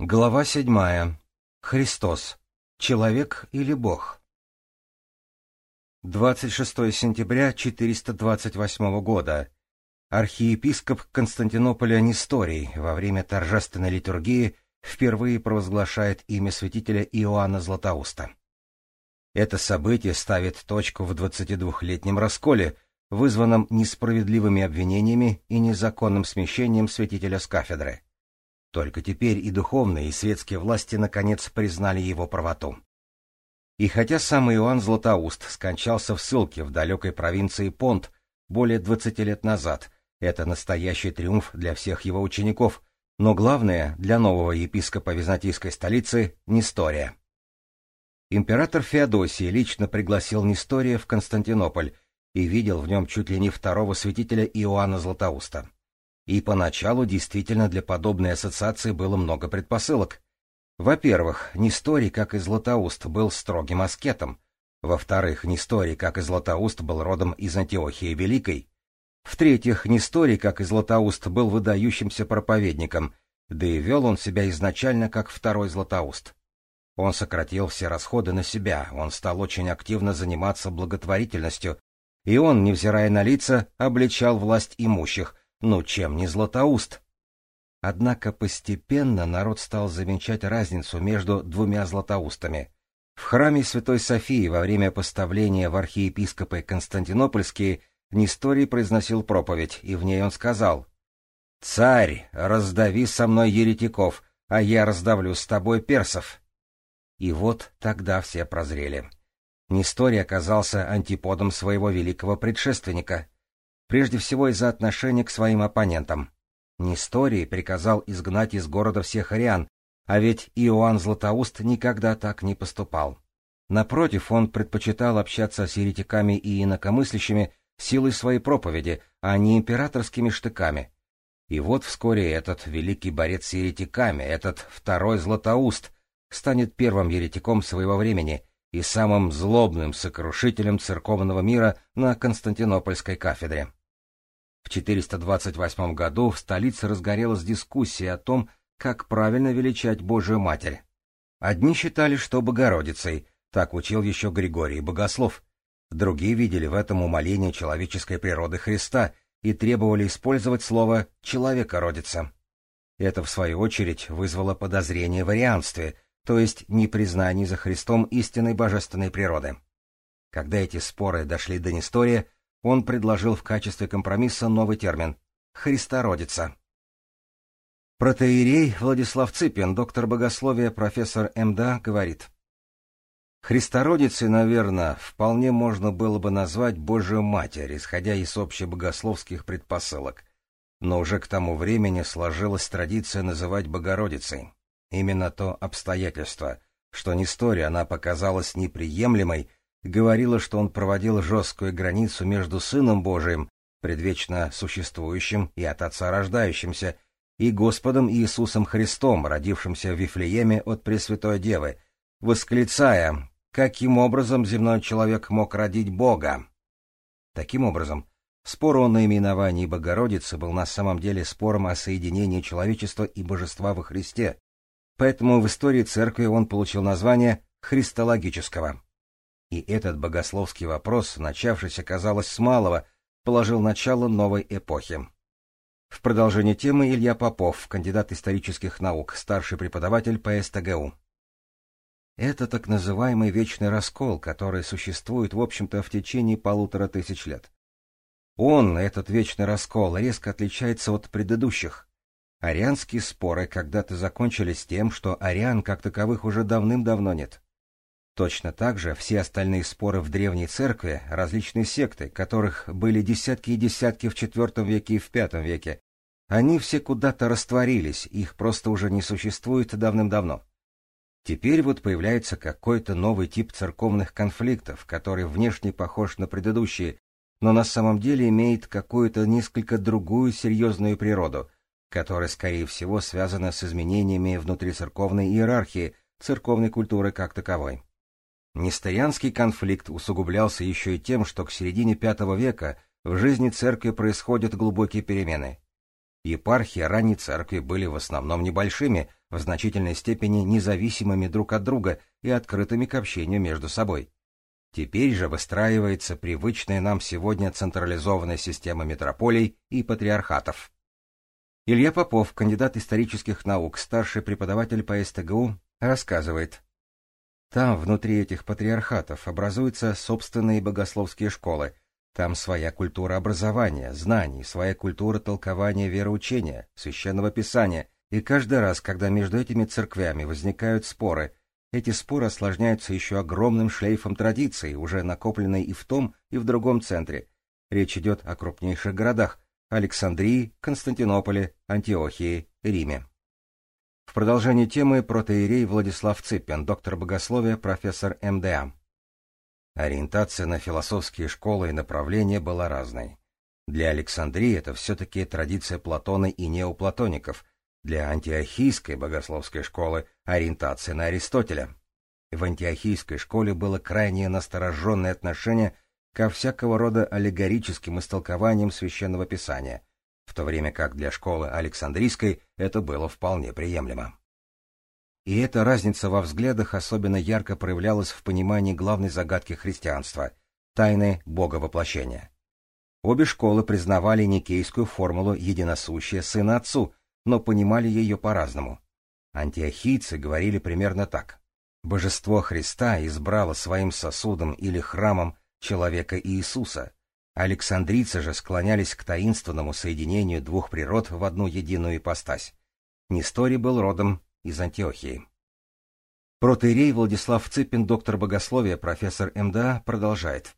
Глава седьмая. Христос. Человек или Бог? 26 сентября 428 года. Архиепископ Константинополя Несторий во время торжественной литургии впервые провозглашает имя святителя Иоанна Златоуста. Это событие ставит точку в 22-летнем расколе, вызванном несправедливыми обвинениями и незаконным смещением святителя с кафедры. Только теперь и духовные, и светские власти наконец признали его правоту. И хотя сам Иоанн Златоуст скончался в ссылке в далекой провинции Понт более двадцати лет назад, это настоящий триумф для всех его учеников, но главное для нового епископа византийской столицы — Нестория. Император Феодосий лично пригласил Нестория в Константинополь и видел в нем чуть ли не второго святителя Иоанна Златоуста. И поначалу действительно для подобной ассоциации было много предпосылок. Во-первых, Несторий, как и Златоуст, был строгим аскетом. Во-вторых, Несторий, как и Златоуст, был родом из Антиохии Великой. В-третьих, Несторий, как и Златоуст, был выдающимся проповедником, да и вел он себя изначально как второй Златоуст. Он сократил все расходы на себя, он стал очень активно заниматься благотворительностью, и он, невзирая на лица, обличал власть имущих, ну, чем не Златоуст? Однако постепенно народ стал замечать разницу между двумя Златоустами. В храме Святой Софии во время поставления в архиепископы Константинопольские Несторий произносил проповедь, и в ней он сказал «Царь, раздави со мной еретиков, а я раздавлю с тобой персов». И вот тогда все прозрели. Несторий оказался антиподом своего великого предшественника — прежде всего из-за отношения к своим оппонентам. Несторий приказал изгнать из города всех ариан, а ведь Иоанн Златоуст никогда так не поступал. Напротив, он предпочитал общаться с еретиками и инакомыслящими силой своей проповеди, а не императорскими штыками. И вот вскоре этот великий борец с еретиками, этот второй Златоуст, станет первым еретиком своего времени и самым злобным сокрушителем церковного мира на Константинопольской кафедре. В 428 году в столице разгорелась дискуссия о том, как правильно величать Божию Матерь. Одни считали, что Богородицей, так учил еще Григорий Богослов. Другие видели в этом умоление человеческой природы Христа и требовали использовать слово «человека родится». Это, в свою очередь, вызвало подозрение в арианстве, то есть непризнание за Христом истинной божественной природы. Когда эти споры дошли до Нестория, он предложил в качестве компромисса новый термин — «христородица». Протеерей Владислав Ципин, доктор богословия, профессор МДА, говорит. Христородицей, наверное, вполне можно было бы назвать Божию Матерь, исходя из общебогословских предпосылок. Но уже к тому времени сложилась традиция называть Богородицей. Именно то обстоятельство, что Нестория она показалась неприемлемой, говорила, что он проводил жесткую границу между Сыном Божиим, предвечно существующим и от Отца рождающимся, и Господом Иисусом Христом, родившимся в Вифлееме от Пресвятой Девы, восклицая, каким образом земной человек мог родить Бога. Таким образом, спор о наименовании Богородицы был на самом деле спором о соединении человечества и божества во Христе, поэтому в истории церкви он получил название христологического. И этот богословский вопрос, начавшийся, казалось, с малого, положил начало новой эпохи. В продолжение темы Илья Попов, кандидат исторических наук, старший преподаватель по СТГУ. Это так называемый вечный раскол, который существует, в общем-то, в течение полутора тысяч лет. Он, этот вечный раскол, резко отличается от предыдущих. Арианские споры когда-то закончились тем, что ариан как таковых уже давным-давно нет. Точно так же все остальные споры в Древней Церкви, различные секты, которых были десятки и десятки в IV веке и в V веке, они все куда-то растворились, их просто уже не существует давным-давно. Теперь вот появляется какой-то новый тип церковных конфликтов, который внешне похож на предыдущие, но на самом деле имеет какую-то несколько другую серьезную природу, которая, скорее всего, связана с изменениями внутри церковной иерархии, церковной культуры как таковой. Несторианский конфликт усугублялся еще и тем, что к середине V века в жизни церкви происходят глубокие перемены. Епархии ранней церкви были в основном небольшими, в значительной степени независимыми друг от друга и открытыми к общению между собой. Теперь же выстраивается привычная нам сегодня централизованная система метрополий и патриархатов. Илья Попов, кандидат исторических наук, старший преподаватель по СТГУ, рассказывает. Там, внутри этих патриархатов, образуются собственные богословские школы, там своя культура образования, знаний, своя культура толкования вероучения, священного писания, и каждый раз, когда между этими церквями возникают споры, эти споры осложняются еще огромным шлейфом традиций, уже накопленной и в том, и в другом центре. Речь идет о крупнейших городах – Александрии, Константинополе, Антиохии, Риме. В продолжение темы протеерей Владислав Цыпин, доктор богословия, профессор МДА. Ориентация на философские школы и направления была разной. Для Александрии это все-таки традиция Платона и неоплатоников, для антиохийской богословской школы ориентация на Аристотеля. В антиохийской школе было крайне настороженное отношение ко всякого рода аллегорическим истолкованиям священного писания, в то время как для школы Александрийской это было вполне приемлемо. И эта разница во взглядах особенно ярко проявлялась в понимании главной загадки христианства — тайны Боговоплощения. Обе школы признавали никейскую формулу единосущия Сына Отцу, но понимали ее по-разному. Антиохийцы говорили примерно так. Божество Христа избрало своим сосудом или храмом человека Иисуса. Александрийцы же склонялись к таинственному соединению двух природ в одну единую ипостась. Несторий был родом из Антиохии. Протеерей Владислав Цыпин, доктор богословия, профессор МДА, продолжает.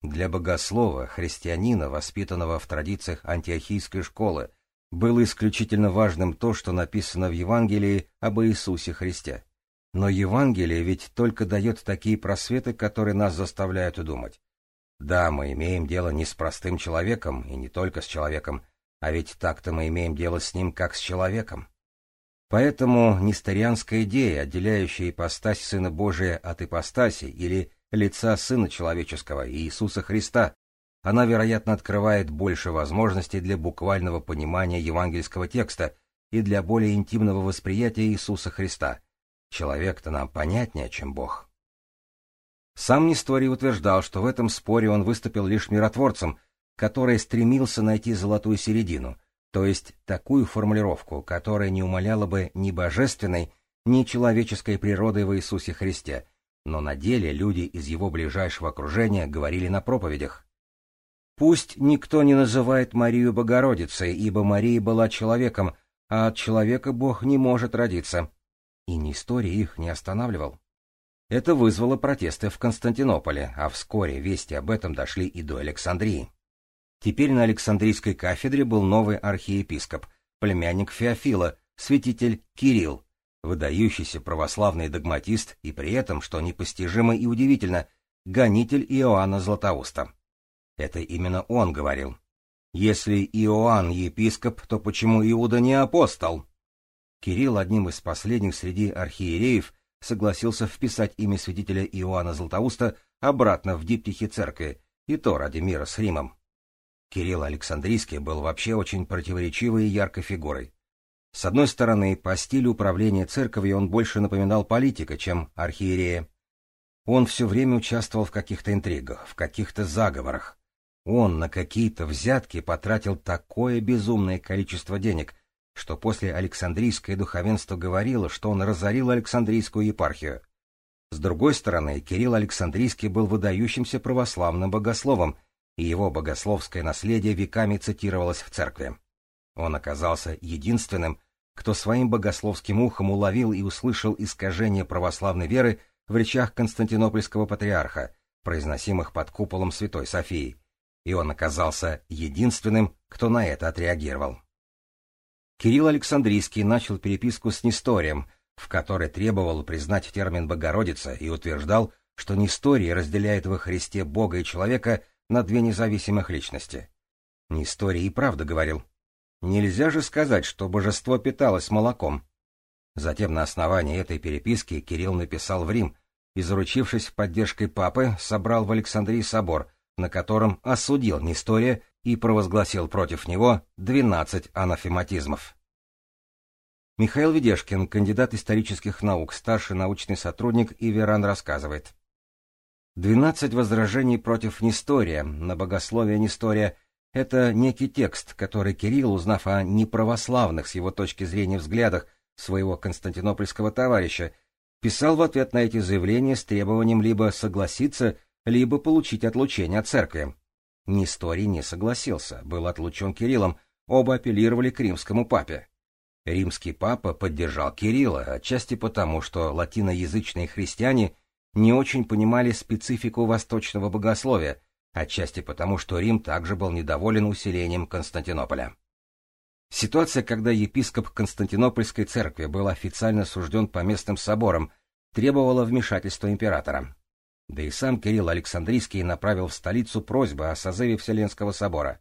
Для богослова, христианина, воспитанного в традициях антиохийской школы, было исключительно важным то, что написано в Евангелии об Иисусе Христе. Но Евангелие ведь только дает такие просветы, которые нас заставляют думать. Да, мы имеем дело не с простым человеком, и не только с человеком, а ведь так-то мы имеем дело с ним, как с человеком. Поэтому несторианская идея, отделяющая ипостась Сына Божия от ипостаси или лица Сына Человеческого Иисуса Христа, она, вероятно, открывает больше возможностей для буквального понимания евангельского текста и для более интимного восприятия Иисуса Христа. Человек-то нам понятнее, чем Бог. Сам Несторий утверждал, что в этом споре он выступил лишь миротворцем, который стремился найти золотую середину, то есть такую формулировку, которая не умаляла бы ни божественной, ни человеческой природы в Иисусе Христе, но на деле люди из его ближайшего окружения говорили на проповедях Пусть никто не называет Марию Богородицей, ибо Мария была человеком, а от человека Бог не может родиться. И ни история их не останавливал. Это вызвало протесты в Константинополе, а вскоре вести об этом дошли и до Александрии. Теперь на Александрийской кафедре был новый архиепископ, племянник Феофила, святитель Кирилл, выдающийся православный догматист и при этом, что непостижимо и удивительно, гонитель Иоанна Златоуста. Это именно он говорил. Если Иоанн епископ, то почему Иуда не апостол? Кирилл, одним из последних среди архиереев, согласился вписать имя святителя Иоанна Златоуста обратно в диптихи церкви, и то ради мира с Римом. Кирилл Александрийский был вообще очень противоречивой и яркой фигурой. С одной стороны, по стилю управления церковью он больше напоминал политика, чем архиерея. Он все время участвовал в каких-то интригах, в каких-то заговорах. Он на какие-то взятки потратил такое безумное количество денег, что после Александрийское духовенство говорило, что он разорил Александрийскую епархию. С другой стороны, Кирилл Александрийский был выдающимся православным богословом, и его богословское наследие веками цитировалось в церкви. Он оказался единственным, кто своим богословским ухом уловил и услышал искажение православной веры в речах константинопольского патриарха, произносимых под куполом Святой Софии, и он оказался единственным, кто на это отреагировал. Кирилл Александрийский начал переписку с Несторием, в которой требовал признать термин «Богородица» и утверждал, что Несторий разделяет во Христе Бога и человека на две независимых личности. Несторий и правда говорил, нельзя же сказать, что божество питалось молоком. Затем на основании этой переписки Кирилл написал в Рим и, заручившись поддержкой папы, собрал в Александрии собор, на котором осудил Нестория и провозгласил против него двенадцать анафематизмов. Михаил Ведешкин, кандидат исторических наук, старший научный сотрудник Иверан рассказывает. «Двенадцать возражений против Нестория, на богословие Нестория — это некий текст, который Кирилл, узнав о неправославных с его точки зрения взглядах своего константинопольского товарища, писал в ответ на эти заявления с требованием либо согласиться, либо получить отлучение от церкви. Несторий не согласился, был отлучен Кириллом, оба апеллировали к римскому папе. Римский папа поддержал Кирилла, отчасти потому, что латиноязычные христиане не очень понимали специфику восточного богословия, отчасти потому, что Рим также был недоволен усилением Константинополя. Ситуация, когда епископ Константинопольской церкви был официально сужден по местным соборам, требовала вмешательства императора. Да и сам Кирилл Александрийский направил в столицу просьбу о созыве Вселенского собора.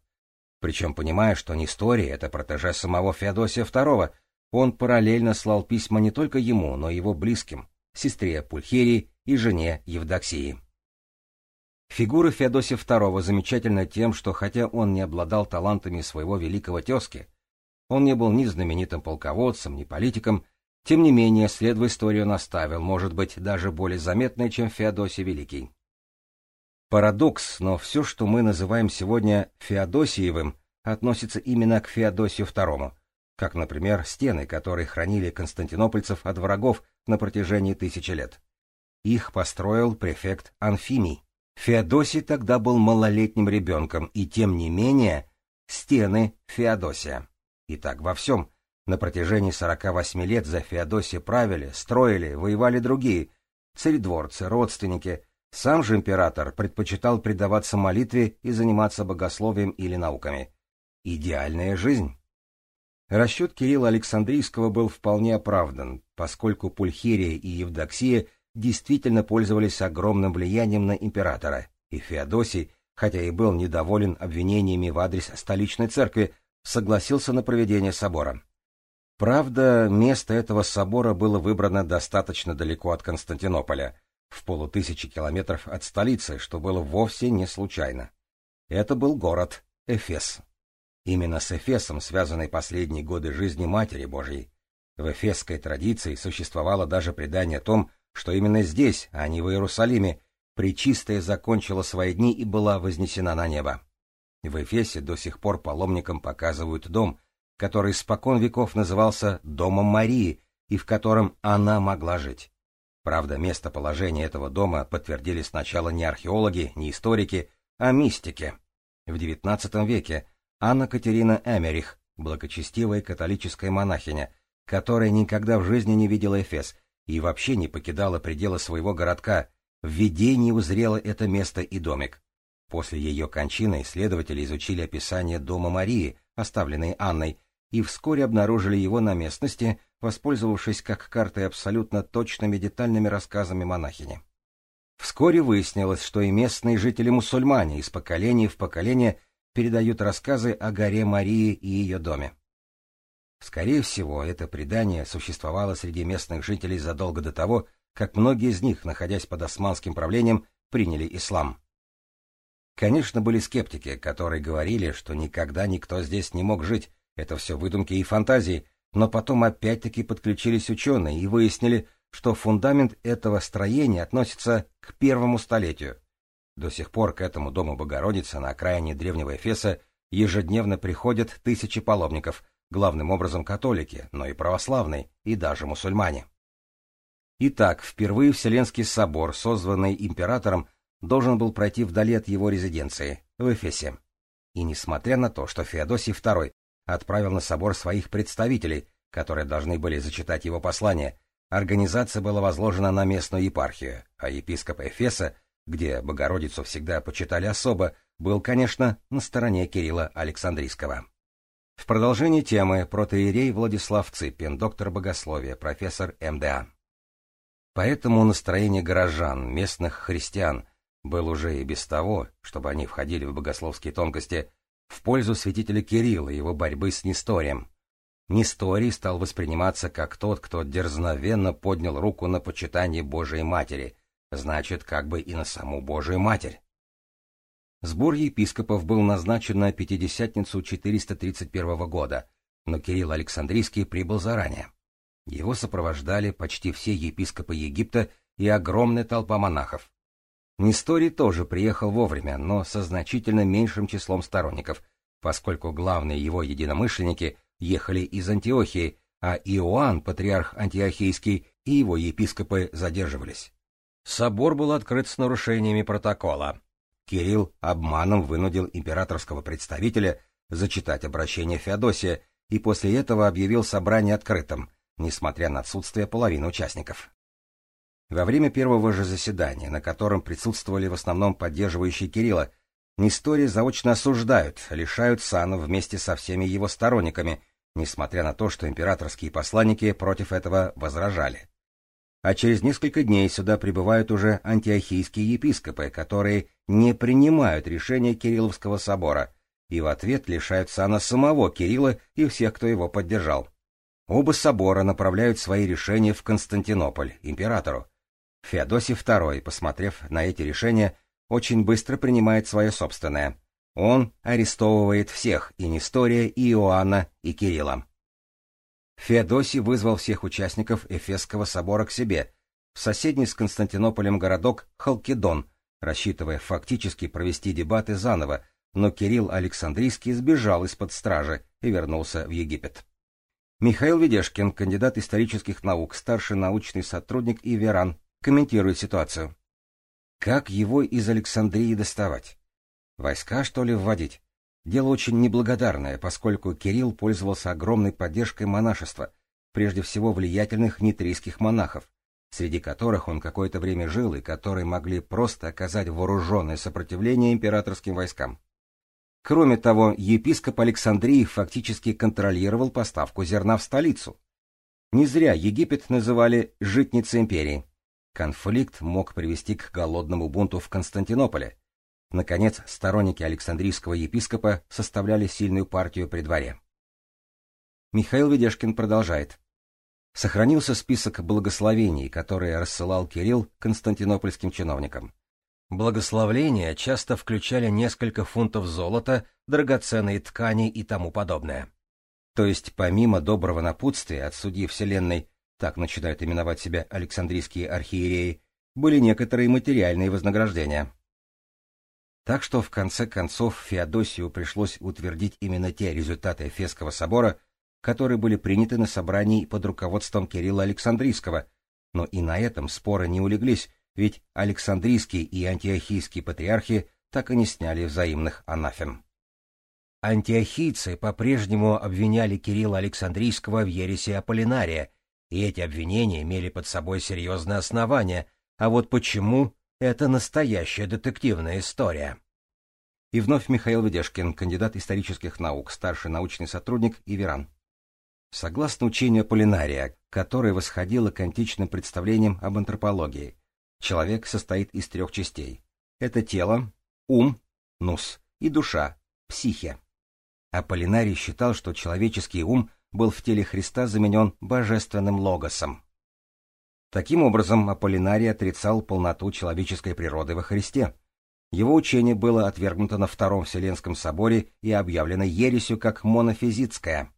Причем, понимая, что Несторий — это протеже самого Феодосия II, он параллельно слал письма не только ему, но и его близким, сестре Пульхерии и жене Евдоксии. Фигура Феодосия II замечательна тем, что хотя он не обладал талантами своего великого тезки, он не был ни знаменитым полководцем, ни политиком, тем не менее, след в историю наставил, может быть, даже более заметный, чем Феодосий Великий. Парадокс, но все, что мы называем сегодня Феодосиевым, относится именно к Феодосию II, как, например, стены, которые хранили константинопольцев от врагов на протяжении тысячи лет. Их построил префект Анфимий. Феодосий тогда был малолетним ребенком, и тем не менее стены Феодосия. И так во всем. На протяжении 48 лет за Феодосия правили, строили, воевали другие, царедворцы, родственники, сам же император предпочитал предаваться молитве и заниматься богословием или науками. Идеальная жизнь. Расчет Кирилла Александрийского был вполне оправдан, поскольку Пульхерия и Евдоксия действительно пользовались огромным влиянием на императора, и Феодосий, хотя и был недоволен обвинениями в адрес столичной церкви, согласился на проведение собора. Правда, место этого собора было выбрано достаточно далеко от Константинополя, в полутысячи километров от столицы, что было вовсе не случайно. Это был город Эфес. Именно с Эфесом связаны последние годы жизни Матери Божьей. В эфесской традиции существовало даже предание о том, что именно здесь, а не в Иерусалиме, Пречистая закончила свои дни и была вознесена на небо. В Эфесе до сих пор паломникам показывают дом, который спокон веков назывался Домом Марии и в котором она могла жить. Правда, местоположение этого дома подтвердили сначала не археологи, не историки, а мистики. В XIX веке Анна Катерина Эмерих, благочестивая католическая монахиня, которая никогда в жизни не видела Эфес и вообще не покидала пределы своего городка, в видении узрела это место и домик. После ее кончины исследователи изучили описание дома Марии, оставленной Анной, и вскоре обнаружили его на местности, воспользовавшись как картой абсолютно точными детальными рассказами монахини. Вскоре выяснилось, что и местные жители-мусульмане из поколения в поколение передают рассказы о горе Марии и ее доме. Скорее всего, это предание существовало среди местных жителей задолго до того, как многие из них, находясь под османским правлением, приняли ислам. Конечно, были скептики, которые говорили, что никогда никто здесь не мог жить, это все выдумки и фантазии, но потом опять-таки подключились ученые и выяснили, что фундамент этого строения относится к первому столетию. До сих пор к этому дому Богородицы на окраине древнего Эфеса ежедневно приходят тысячи паломников, главным образом католики, но и православные, и даже мусульмане. Итак, впервые Вселенский собор, созванный императором, должен был пройти вдали от его резиденции, в Эфесе. И несмотря на то, что Феодосий II отправил на собор своих представителей, которые должны были зачитать его послание. Организация была возложена на местную епархию, а епископ Эфеса, где Богородицу всегда почитали особо, был, конечно, на стороне Кирилла Александрийского. В продолжении темы протоиерей Владислав Цыпин, доктор богословия, профессор МДА. Поэтому настроение горожан, местных христиан, было уже и без того, чтобы они входили в богословские тонкости, в пользу святителя Кирилла и его борьбы с Несторием. Несторий стал восприниматься как тот, кто дерзновенно поднял руку на почитание Божией Матери, значит, как бы и на саму Божию Матерь. Сбор епископов был назначен на Пятидесятницу 431 года, но Кирилл Александрийский прибыл заранее. Его сопровождали почти все епископы Египта и огромная толпа монахов. Несторий тоже приехал вовремя, но со значительно меньшим числом сторонников, поскольку главные его единомышленники ехали из Антиохии, а Иоанн, патриарх антиохийский, и его епископы задерживались. Собор был открыт с нарушениями протокола. Кирилл обманом вынудил императорского представителя зачитать обращение Феодосия и после этого объявил собрание открытым, несмотря на отсутствие половины участников. Во время первого же заседания, на котором присутствовали в основном поддерживающие Кирилла, Нестори заочно осуждают, лишают сана вместе со всеми его сторонниками, несмотря на то, что императорские посланники против этого возражали. А через несколько дней сюда прибывают уже антиохийские епископы, которые не принимают решения Кирилловского собора и в ответ лишают сана самого Кирилла и всех, кто его поддержал. Оба собора направляют свои решения в Константинополь, императору. Феодосий II, посмотрев на эти решения, очень быстро принимает свое собственное. Он арестовывает всех, и Нестория, и Иоанна, и Кирилла. Феодосий вызвал всех участников Эфесского собора к себе, в соседний с Константинополем городок Халкидон, рассчитывая фактически провести дебаты заново, но Кирилл Александрийский сбежал из-под стражи и вернулся в Египет. Михаил Ведешкин, кандидат исторических наук, старший научный сотрудник и веран, комментирует ситуацию. Как его из Александрии доставать? Войска, что ли, вводить? Дело очень неблагодарное, поскольку Кирилл пользовался огромной поддержкой монашества, прежде всего влиятельных нитрийских монахов, среди которых он какое-то время жил и которые могли просто оказать вооруженное сопротивление императорским войскам. Кроме того, епископ Александрии фактически контролировал поставку зерна в столицу. Не зря Египет называли «житницей империи». Конфликт мог привести к голодному бунту в Константинополе. Наконец, сторонники Александрийского епископа составляли сильную партию при дворе. Михаил Ведешкин продолжает. Сохранился список благословений, которые рассылал Кирилл константинопольским чиновникам. Благословления часто включали несколько фунтов золота, драгоценные ткани и тому подобное. То есть, помимо доброго напутствия от судьи Вселенной так начинают именовать себя Александрийские архиереи, были некоторые материальные вознаграждения. Так что в конце концов Феодосию пришлось утвердить именно те результаты Эфесского собора, которые были приняты на собрании под руководством Кирилла Александрийского, но и на этом споры не улеглись, ведь Александрийский и Антиохийские патриархи так и не сняли взаимных анафем. Антиохийцы по-прежнему обвиняли Кирилла Александрийского в ереси Аполлинария и эти обвинения имели под собой серьезное основание, а вот почему — это настоящая детективная история. И вновь Михаил Ведешкин, кандидат исторических наук, старший научный сотрудник и веран. Согласно учению Полинария, которое восходило к античным представлениям об антропологии, человек состоит из трех частей. Это тело, ум, нус, и душа, психе. Аполлинарий считал, что человеческий ум — был в теле Христа заменен божественным логосом. Таким образом, Аполлинарий отрицал полноту человеческой природы во Христе. Его учение было отвергнуто на Втором Вселенском соборе и объявлено ересью как монофизитское.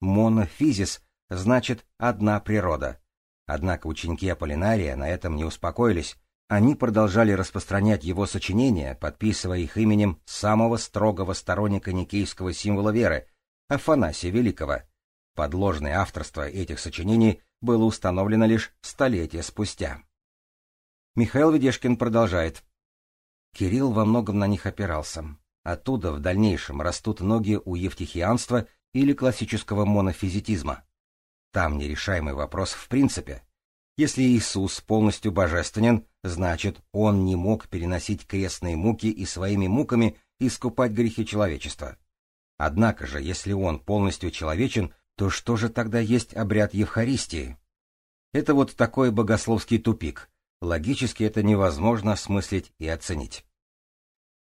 Монофизис значит «одна природа». Однако ученики Аполлинария на этом не успокоились. Они продолжали распространять его сочинения, подписывая их именем самого строгого сторонника никейского символа веры — Афанасия Великого, Подложное авторство этих сочинений было установлено лишь столетия спустя. Михаил Ведешкин продолжает. Кирилл во многом на них опирался. Оттуда в дальнейшем растут ноги у евтихианства или классического монофизитизма. Там нерешаемый вопрос в принципе. Если Иисус полностью божественен, значит, он не мог переносить крестные муки и своими муками искупать грехи человечества. Однако же, если он полностью человечен, то что же тогда есть обряд Евхаристии? Это вот такой богословский тупик. Логически это невозможно осмыслить и оценить.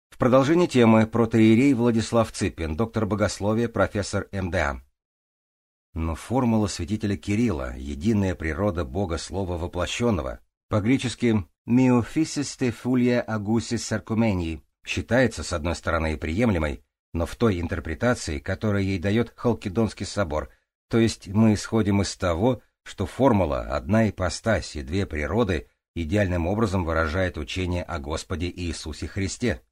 В продолжение темы протоиерей Владислав Цыпин, доктор богословия, профессор МДА. Но формула святителя Кирилла, единая природа Бога Слова воплощенного, по-гречески «миофисис те фулия агусис саркумении», считается, с одной стороны, приемлемой, но в той интерпретации, которую ей дает Халкидонский собор – то есть мы исходим из того, что формула «одна ипостась и две природы» идеальным образом выражает учение о Господе Иисусе Христе.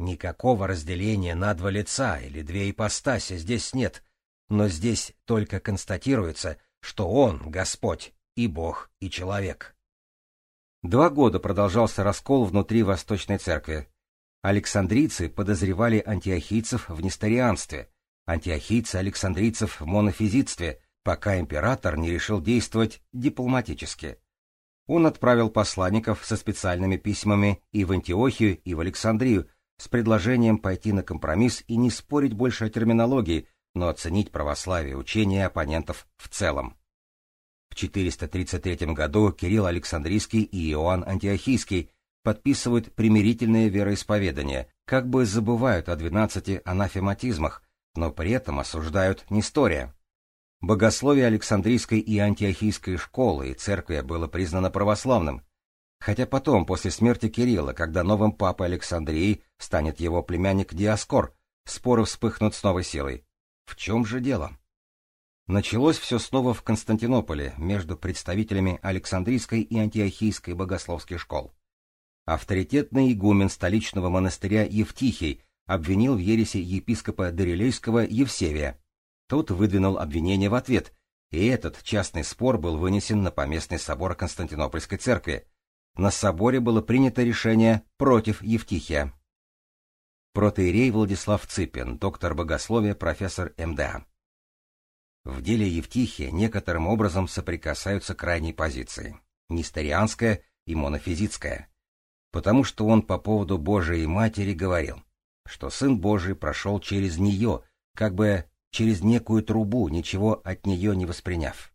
Никакого разделения на два лица или две ипостаси здесь нет, но здесь только констатируется, что Он — Господь, и Бог, и человек. Два года продолжался раскол внутри Восточной Церкви. Александрийцы подозревали антиохийцев в несторианстве, антиохийцы александрийцев в монофизитстве, пока император не решил действовать дипломатически. Он отправил посланников со специальными письмами и в Антиохию, и в Александрию с предложением пойти на компромисс и не спорить больше о терминологии, но оценить православие учения оппонентов в целом. В 433 году Кирилл Александрийский и Иоанн Антиохийский подписывают примирительное вероисповедание, как бы забывают о двенадцати анафематизмах, но при этом осуждают Нестория. Богословие Александрийской и Антиохийской школы и церкви было признано православным, хотя потом, после смерти Кирилла, когда новым папой Александрии станет его племянник Диаскор, споры вспыхнут с новой силой. В чем же дело? Началось все снова в Константинополе между представителями Александрийской и Антиохийской богословских школ. Авторитетный игумен столичного монастыря Евтихий обвинил в ереси епископа Дарилейского Евсевия. Тот выдвинул обвинение в ответ, и этот частный спор был вынесен на поместный собор Константинопольской церкви. На соборе было принято решение против Евтихия. Протеерей Владислав Цыпин, доктор богословия, профессор МДА. В деле Евтихия некоторым образом соприкасаются крайние позиции — несторианская и монофизитская потому что он по поводу Божией Матери говорил, что Сын Божий прошел через нее, как бы через некую трубу, ничего от нее не восприняв.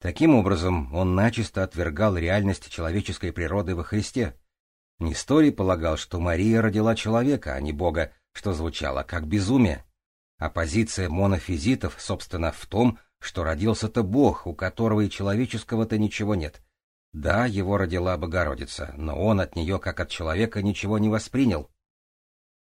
Таким образом, он начисто отвергал реальность человеческой природы во Христе. Несторий полагал, что Мария родила человека, а не Бога, что звучало как безумие. А позиция монофизитов, собственно, в том, что родился-то Бог, у которого и человеческого-то ничего нет, да, его родила Богородица, но он от нее, как от человека, ничего не воспринял.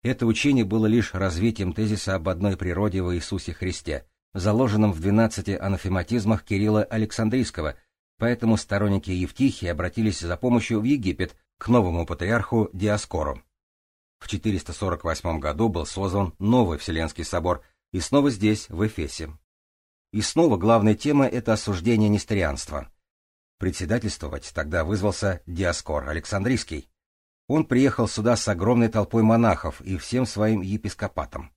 Это учение было лишь развитием тезиса об одной природе в Иисусе Христе, заложенном в двенадцати анафематизмах Кирилла Александрийского, поэтому сторонники Евтихии обратились за помощью в Египет к новому патриарху Диаскору. В 448 году был создан новый Вселенский собор, и снова здесь, в Эфесе. И снова главная тема — это осуждение несторианства — Председательствовать тогда вызвался Диаскор Александрийский. Он приехал сюда с огромной толпой монахов и всем своим епископатом.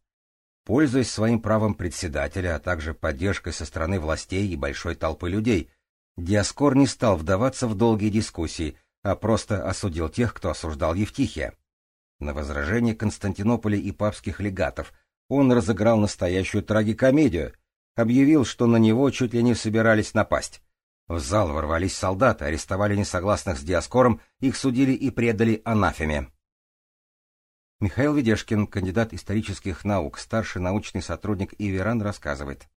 Пользуясь своим правом председателя, а также поддержкой со стороны властей и большой толпы людей, Диаскор не стал вдаваться в долгие дискуссии, а просто осудил тех, кто осуждал Евтихия. На возражение Константинополя и папских легатов он разыграл настоящую трагикомедию, объявил, что на него чуть ли не собирались напасть. В зал ворвались солдаты, арестовали несогласных с Диаскором, их судили и предали анафеме. Михаил Ведешкин, кандидат исторических наук, старший научный сотрудник Иверан, рассказывает.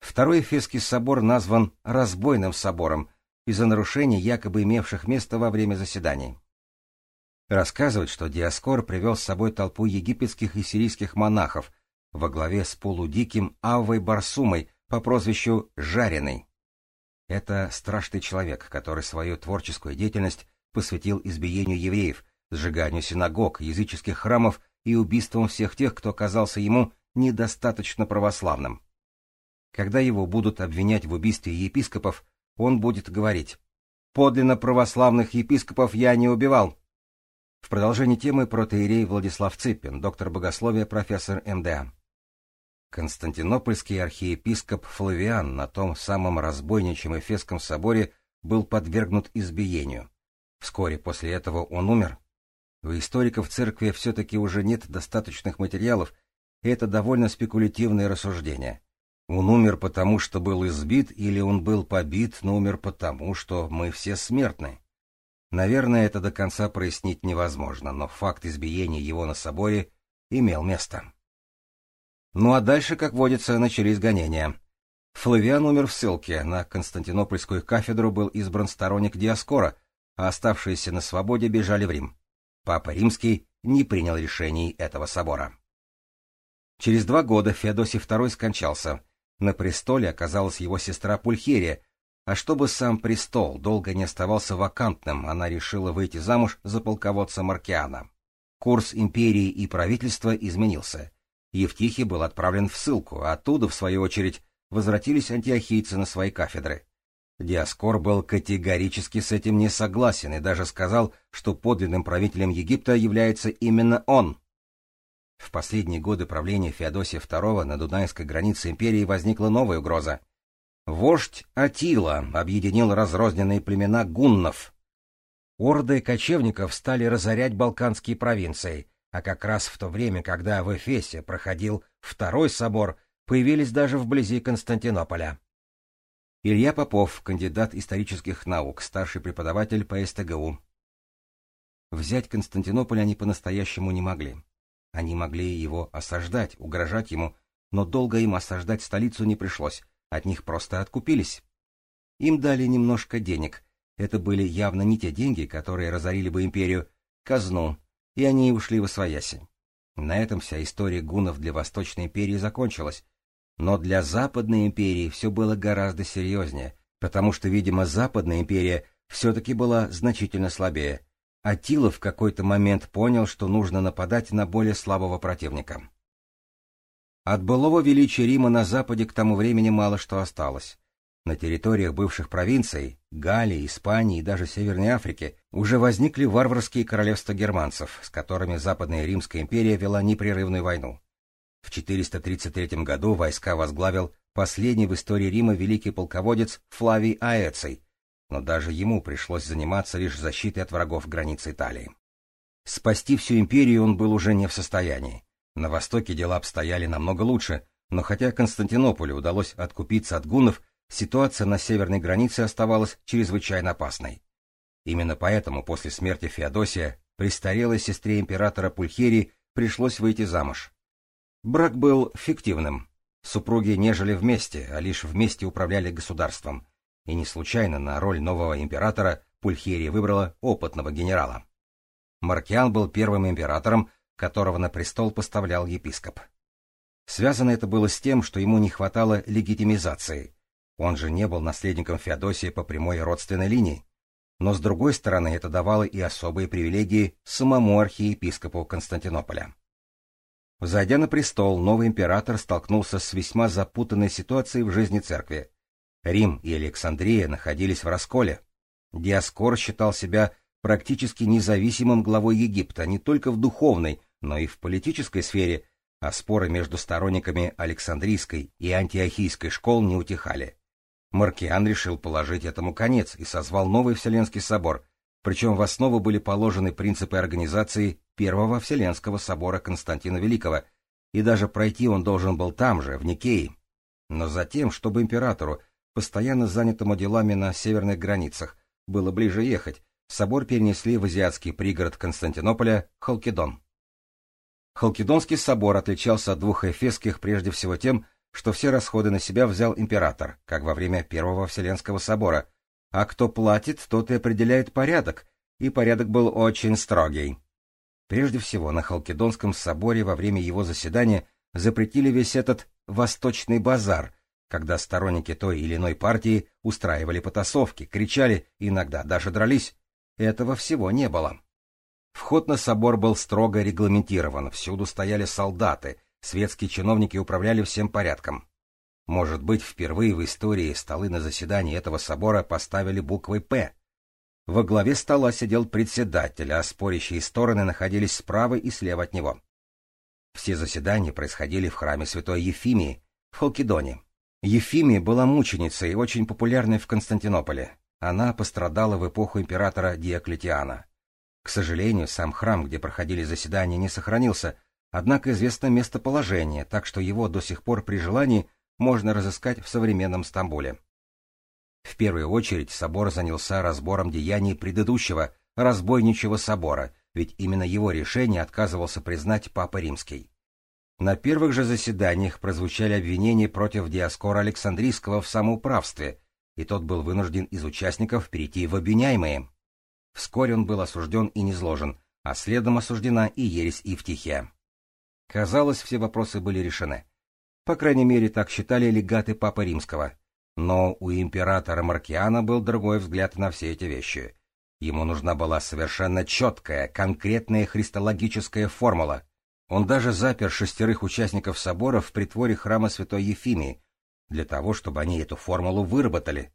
Второй Эфесский собор назван «разбойным собором» из-за нарушений, якобы имевших место во время заседаний. Рассказывает, что Диаскор привел с собой толпу египетских и сирийских монахов во главе с полудиким Аввой Барсумой по прозвищу Жареный. Это страшный человек, который свою творческую деятельность посвятил избиению евреев, сжиганию синагог, языческих храмов и убийствам всех тех, кто оказался ему недостаточно православным. Когда его будут обвинять в убийстве епископов, он будет говорить «Подлинно православных епископов я не убивал». В продолжении темы протеерей Владислав Цыпин, доктор богословия, профессор МДА. Константинопольский архиепископ Флавиан на том самом разбойничьем Эфесском соборе был подвергнут избиению. Вскоре после этого он умер. У историков церкви все-таки уже нет достаточных материалов, и это довольно спекулятивное рассуждение. Он умер потому, что был избит, или он был побит, но умер потому, что мы все смертны. Наверное, это до конца прояснить невозможно, но факт избиения его на соборе имел место. Ну а дальше, как водится, начались гонения. Флавиан умер в ссылке, на Константинопольскую кафедру был избран сторонник Диаскора, а оставшиеся на свободе бежали в Рим. Папа Римский не принял решений этого собора. Через два года Феодосий II скончался, На престоле оказалась его сестра Пульхерия, а чтобы сам престол долго не оставался вакантным, она решила выйти замуж за полководца Маркиана. Курс империи и правительства изменился. Евтихий был отправлен в ссылку, а оттуда, в свою очередь, возвратились антиохийцы на свои кафедры. Диаскор был категорически с этим не согласен и даже сказал, что подлинным правителем Египта является именно он. В последние годы правления Феодосия II на Дунайской границе империи возникла новая угроза. Вождь Атила объединил разрозненные племена гуннов. Орды кочевников стали разорять балканские провинции, а как раз в то время, когда в Эфесе проходил второй собор, появились даже вблизи Константинополя. Илья Попов, кандидат исторических наук, старший преподаватель по СТГУ. Взять Константинополь они по-настоящему не могли. Они могли его осаждать, угрожать ему, но долго им осаждать столицу не пришлось, от них просто откупились. Им дали немножко денег. Это были явно не те деньги, которые разорили бы империю, казну, и они ушли в освояси. На этом вся история гуннов для Восточной империи закончилась. Но для Западной империи все было гораздо серьезнее, потому что, видимо, Западная империя все-таки была значительно слабее, Атила в какой-то момент понял, что нужно нападать на более слабого противника. От былого величия Рима на западе к тому времени мало что осталось. На территориях бывших провинций, Галлии, Испании и даже Северной Африки уже возникли варварские королевства германцев, с которыми Западная Римская империя вела непрерывную войну. В 433 году войска возглавил последний в истории Рима великий полководец Флавий Аэций, но даже ему пришлось заниматься лишь защитой от врагов границ Италии. Спасти всю империю он был уже не в состоянии. На востоке дела обстояли намного лучше, но хотя Константинополю удалось откупиться от гуннов, ситуация на северной границе оставалась чрезвычайно опасной. Именно поэтому после смерти Феодосия престарелой сестре императора Пульхерии пришлось выйти замуж. Брак был фиктивным. Супруги не жили вместе, а лишь вместе управляли государством, и не случайно на роль нового императора Пульхерия выбрала опытного генерала. Маркиан был первым императором, которого на престол поставлял епископ. Связано это было с тем, что ему не хватало легитимизации. Он же не был наследником Феодосия по прямой родственной линии. Но с другой стороны, это давало и особые привилегии самому архиепископу Константинополя. Взойдя на престол, новый император столкнулся с весьма запутанной ситуацией в жизни церкви. Рим и Александрия находились в расколе. Диаскор считал себя практически независимым главой Египта не только в духовной, но и в политической сфере, а споры между сторонниками Александрийской и Антиохийской школ не утихали. Маркиан решил положить этому конец и созвал новый Вселенский собор, причем в основу были положены принципы организации Первого Вселенского собора Константина Великого, и даже пройти он должен был там же, в Никее. Но затем, чтобы императору постоянно занятому делами на северных границах, было ближе ехать, собор перенесли в азиатский пригород Константинополя Халкидон. Халкидонский собор отличался от двух эфесских прежде всего тем, что все расходы на себя взял император, как во время Первого Вселенского собора, а кто платит, тот и определяет порядок, и порядок был очень строгий. Прежде всего, на Халкидонском соборе во время его заседания запретили весь этот «восточный базар», когда сторонники той или иной партии устраивали потасовки, кричали, иногда даже дрались. Этого всего не было. Вход на собор был строго регламентирован, всюду стояли солдаты, светские чиновники управляли всем порядком. Может быть, впервые в истории столы на заседании этого собора поставили буквой «П». Во главе стола сидел председатель, а спорящие стороны находились справа и слева от него. Все заседания происходили в храме святой Ефимии, в Халкидоне. Ефимия была мученицей, очень популярной в Константинополе. Она пострадала в эпоху императора Диоклетиана. К сожалению, сам храм, где проходили заседания, не сохранился, однако известно местоположение, так что его до сих пор при желании можно разыскать в современном Стамбуле. В первую очередь собор занялся разбором деяний предыдущего, разбойничьего собора, ведь именно его решение отказывался признать Папа Римский. На первых же заседаниях прозвучали обвинения против Диаскора Александрийского в самоуправстве, и тот был вынужден из участников перейти в обвиняемые. Вскоре он был осужден и низложен, а следом осуждена и ересь Евтихия. Казалось, все вопросы были решены. По крайней мере, так считали легаты Папы Римского. Но у императора Маркиана был другой взгляд на все эти вещи. Ему нужна была совершенно четкая, конкретная христологическая формула. Он даже запер шестерых участников собора в притворе храма святой Ефимии, для того, чтобы они эту формулу выработали.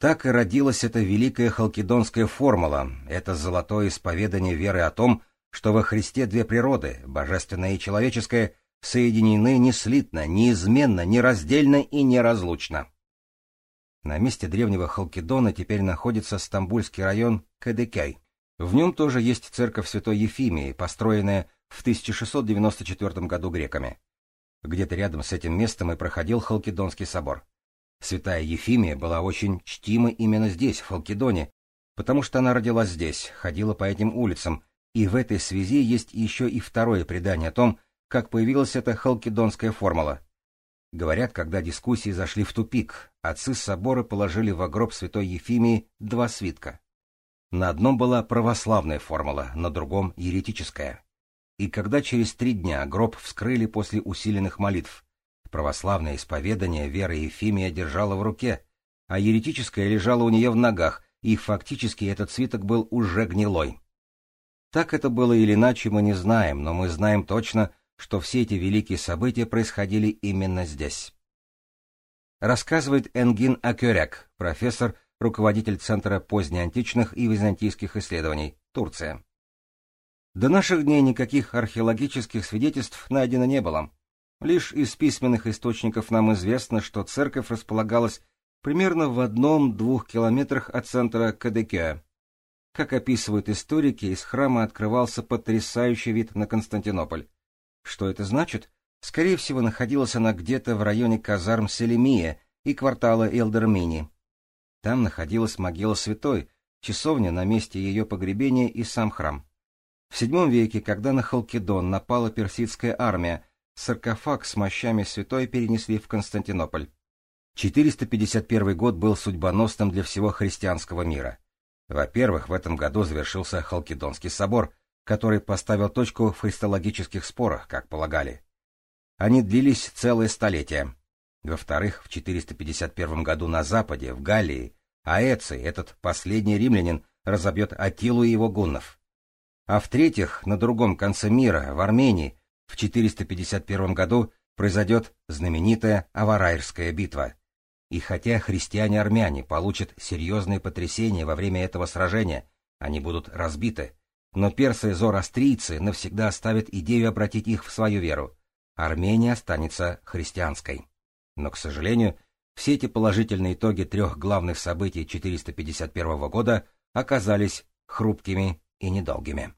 Так и родилась эта великая халкидонская формула, это золотое исповедание веры о том, что во Христе две природы, божественная и человеческая, соединены неслитно, неизменно, нераздельно и неразлучно. На месте древнего Халкидона теперь находится стамбульский район Кадекяй. В нем тоже есть церковь Святой Ефимии, построенная в 1694 году греками. Где-то рядом с этим местом и проходил Халкидонский собор. Святая Ефимия была очень чтима именно здесь, в Халкидоне, потому что она родилась здесь, ходила по этим улицам, и в этой связи есть еще и второе предание о том, как появилась эта халкидонская формула. Говорят, когда дискуссии зашли в тупик, отцы собора положили в гроб святой Ефимии два свитка. На одном была православная формула, на другом — еретическая. И когда через три дня гроб вскрыли после усиленных молитв, Православное исповедание Вера Ефимия держала в руке, а еретическое лежало у нее в ногах, и фактически этот свиток был уже гнилой. Так это было или иначе, мы не знаем, но мы знаем точно, что все эти великие события происходили именно здесь. Рассказывает Энгин Акюряк, профессор, руководитель Центра позднеантичных и византийских исследований, Турция. До наших дней никаких археологических свидетельств найдено не было. Лишь из письменных источников нам известно, что церковь располагалась примерно в одном-двух километрах от центра Кадекеа. Как описывают историки, из храма открывался потрясающий вид на Константинополь. Что это значит? Скорее всего, находилась она где-то в районе казарм Селемия и квартала Элдермини. Там находилась могила святой, часовня на месте ее погребения и сам храм. В VII веке, когда на Халкидон напала персидская армия, Саркофаг с мощами святой перенесли в Константинополь. 451 год был судьбоносным для всего христианского мира. Во-первых, в этом году завершился Халкидонский собор, который поставил точку в христологических спорах, как полагали. Они длились целое столетие. Во-вторых, в 451 году на Западе, в Галлии, Аэций, этот последний римлянин, разобьет Атилу и его гуннов. А в-третьих, на другом конце мира, в Армении, в 451 году произойдет знаменитая Аварайрская битва. И хотя христиане-армяне получат серьезные потрясения во время этого сражения, они будут разбиты, но персы-зороастрийцы навсегда оставят идею обратить их в свою веру. Армения останется христианской. Но, к сожалению, все эти положительные итоги трех главных событий 451 года оказались хрупкими и недолгими.